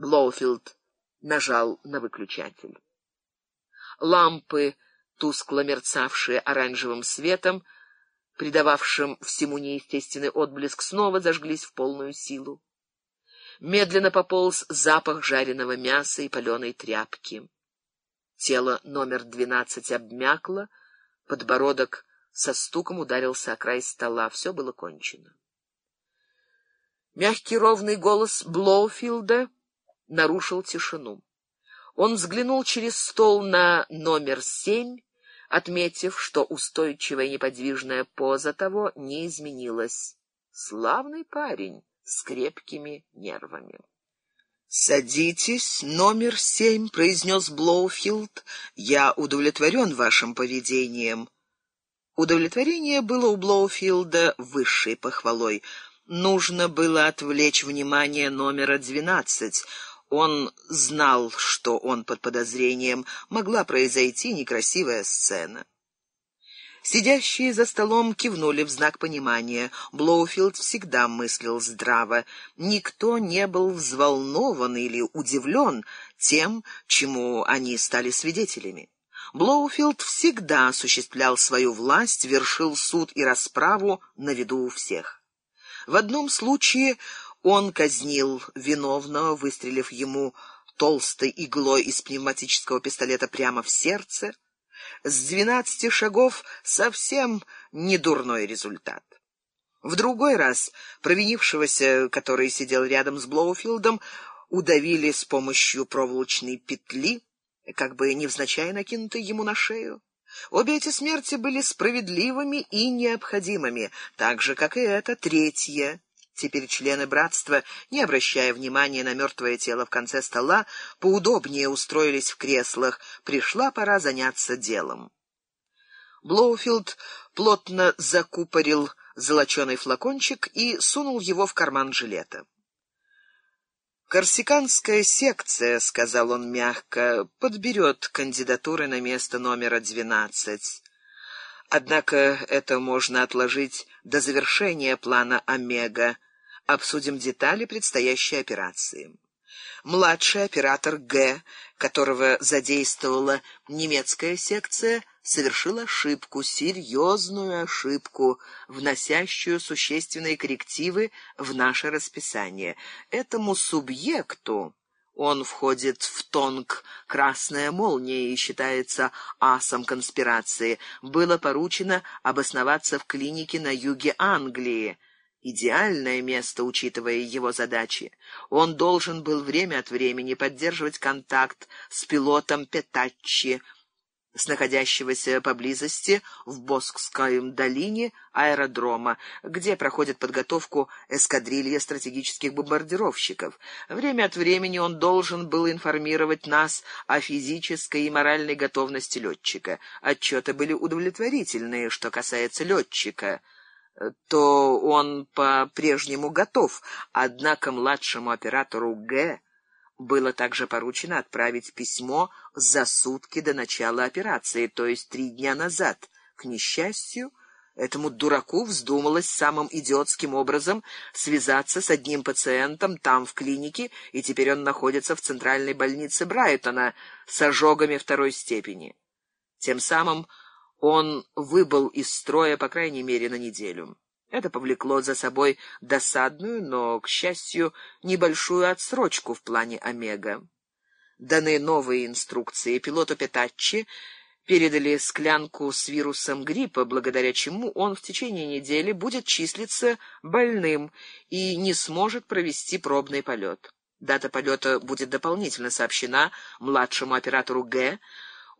Блоуфилд нажал на выключатель. Лампы, тускло мерцавшие оранжевым светом, придававшим всему неестественный отблеск, снова зажглись в полную силу. Медленно пополз запах жареного мяса и паленой тряпки. Тело номер двенадцать обмякло, подбородок со стуком ударился о край стола. Все было кончено. Мягкий ровный голос Блоуфилда нарушил тишину. Он взглянул через стол на номер семь, отметив, что устойчивая неподвижная поза того не изменилась. Славный парень с крепкими нервами. «Садитесь, номер семь», — произнес Блоуфилд. «Я удовлетворен вашим поведением». Удовлетворение было у Блоуфилда высшей похвалой. Нужно было отвлечь внимание номера двенадцать. Он знал, что он под подозрением. Могла произойти некрасивая сцена. Сидящие за столом кивнули в знак понимания. Блоуфилд всегда мыслил здраво. Никто не был взволнован или удивлен тем, чему они стали свидетелями. Блоуфилд всегда осуществлял свою власть, вершил суд и расправу на виду у всех. В одном случае он казнил виновного, выстрелив ему толстой иглой из пневматического пистолета прямо в сердце, с двенадцати шагов совсем не дурной результат. В другой раз провинившегося, который сидел рядом с Блоуфилдом, удавили с помощью проволочной петли, как бы невзначай накинутой ему на шею. Обе эти смерти были справедливыми и необходимыми, так же, как и эта третья. Теперь члены братства, не обращая внимания на мертвое тело в конце стола, поудобнее устроились в креслах. Пришла пора заняться делом. Блоуфилд плотно закупорил золоченый флакончик и сунул его в карман жилета. «Корсиканская секция», — сказал он мягко, — «подберет кандидатуры на место номера двенадцать. Однако это можно отложить до завершения плана «Омега», обсудим детали предстоящей операции. Младший оператор Г, которого задействовала немецкая секция, совершил ошибку, серьезную ошибку, вносящую существенные коррективы в наше расписание. Этому субъекту он входит в тонк «Красная молния» и считается асом конспирации. Было поручено обосноваться в клинике на юге Англии, идеальное место, учитывая его задачи. Он должен был время от времени поддерживать контакт с пилотом Петаччи, с находящегося поблизости в Боскском долине аэродрома, где проходит подготовку эскадрилья стратегических бомбардировщиков. Время от времени он должен был информировать нас о физической и моральной готовности летчика. Отчеты были удовлетворительные, что касается летчика — то он по-прежнему готов, однако младшему оператору Г было также поручено отправить письмо за сутки до начала операции, то есть три дня назад. К несчастью, этому дураку вздумалось самым идиотским образом связаться с одним пациентом там, в клинике, и теперь он находится в центральной больнице Брайтона с ожогами второй степени. Тем самым он выбыл из строя, по крайней мере, на неделю. Это повлекло за собой досадную, но, к счастью, небольшую отсрочку в плане Омега. Даны новые инструкции. Пилоту Петаччи передали склянку с вирусом гриппа, благодаря чему он в течение недели будет числиться больным и не сможет провести пробный полет. Дата полета будет дополнительно сообщена младшему оператору Г.,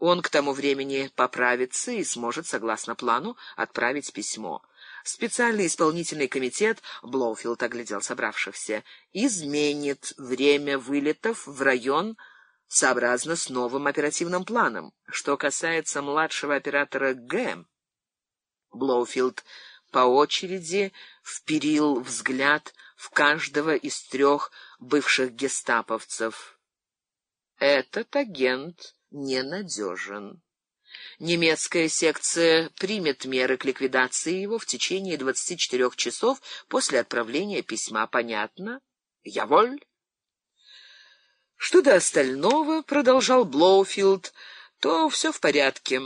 он к тому времени поправится и сможет, согласно плану, отправить письмо. Специальный исполнительный комитет, Блоуфилд оглядел собравшихся, изменит время вылетов в район сообразно с новым оперативным планом. Что касается младшего оператора Г, Блоуфилд по очереди вперил взгляд в каждого из трех бывших гестаповцев. Этот агент ненадежен. Немецкая секция примет меры к ликвидации его в течение 24 часов после отправления письма. Понятно? Jawohl? Что до остального, продолжал Блоуфилд, то все в порядке.